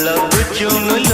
love with you